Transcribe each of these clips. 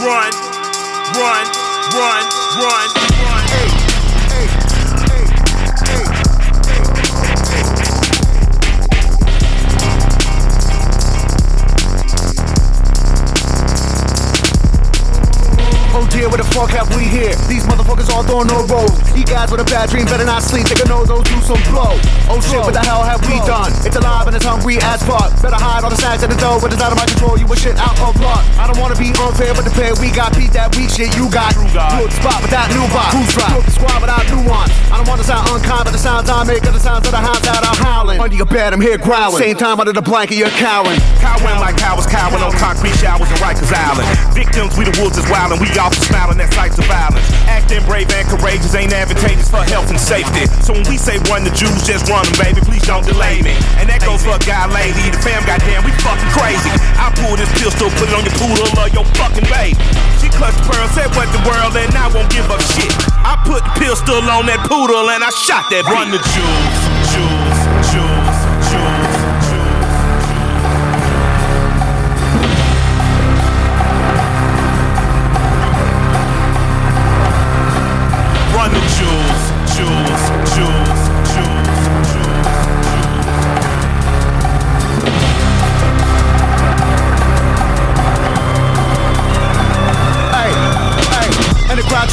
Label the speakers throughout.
Speaker 1: run, run, run, run,
Speaker 2: Oh dear, what the fuck have we here? These motherfuckers all throwing no rolls. You guys with a bad dream better not sleep. They can know those do some blow. Oh shit, what the hell have we done? It's alive and it's hungry as fuck. Better hide all the snacks in the dough, but it's out of my control. You a shit out of luck. I don't wanna be unfair, but the pair we got beat that weak shit you got. Good spot without new box. Who's right? Squad without nuance. I don't sound but the sounds I make are the sounds of the hounds that howling. Under your bed, I'm here growling. Same time under the blanket, you're cowering.
Speaker 1: Cowering like cowards, cowering on concrete showers in Rikers Island. Victims, we the wolves is wildin', we all smiling at sights of violence. Acting brave and courageous ain't advantageous for health and safety. So when we say run the Jewels, just run baby. Please don't delay me. And that goes for a guy, lady. The fam, goddamn, we fucking crazy. I pull this pistol, put it on your poodle or your fucking baby. She clutched pistol on that poodle and I shot that. Run the Jewels, Jewels,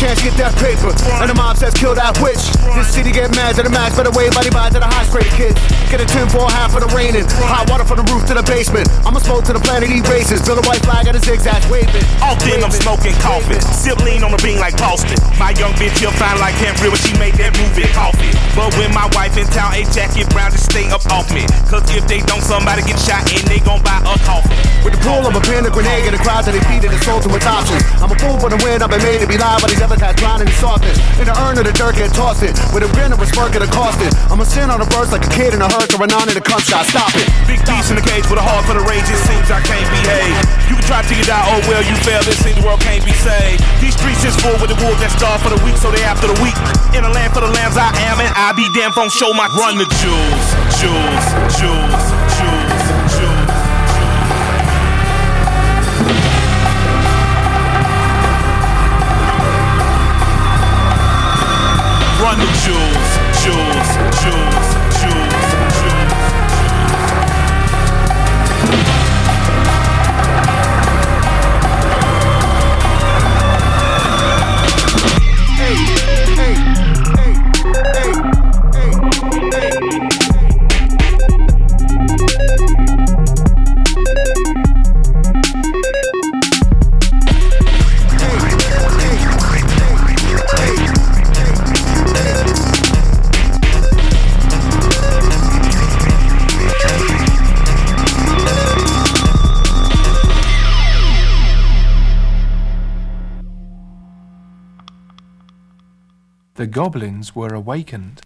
Speaker 2: crowd chants get that paper. And the mob says kill that witch. This city get mad to the max, better wave body by to the high straight kids. Get a 10 for half of the raining. Hot water from the roof to the basement. I'ma smoke to the planet eat races. Build a white flag at a zigzag waving.
Speaker 1: Often I'm smoking coffee. Sip lean on the bean like Boston. My young bitch, you'll find like Real when she made that movie Coffy. But when my wife in town, a jacket brown to stay up off me. Cause if they don't, somebody get shot and they gon' buy a coffin.
Speaker 2: With the pull of a pin, a grenade, and the crowd that they feed it, it's sold to its options. I'm a fool for the win, I've been made to be live, but these other guys drowning in softness. In the urn of the dirt, get tossed it. With a grin of a smirk and a cost it. I'm a sin on a verse like a kid in a hearse or a non in a cum shot. Stop it.
Speaker 1: Big beast in the cage with a heart for the rage, it seems I can't behave. You can try till you die, oh well, you fail, it seems the world can't be saved. These streets is full with the wolves that starve for the weak, so they after the weak. In a land for the lambs I am, and I be damn phone show my Run the jewels, jewels, jewels, jewels, the jewels, jewels, jewels,
Speaker 3: The goblins were awakened